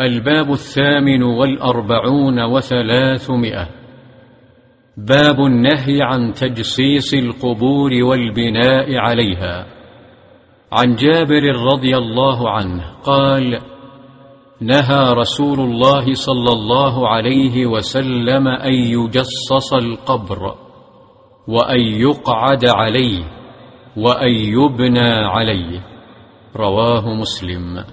الباب الثامن والأربعون وثلاثمائة. باب النهي عن تجصيص القبور والبناء عليها. عن جابر رضي الله عنه قال نهى رسول الله صلى الله عليه وسلم أن يجصص القبر وأن يقعد عليه وأن يبنى عليه. رواه مسلم.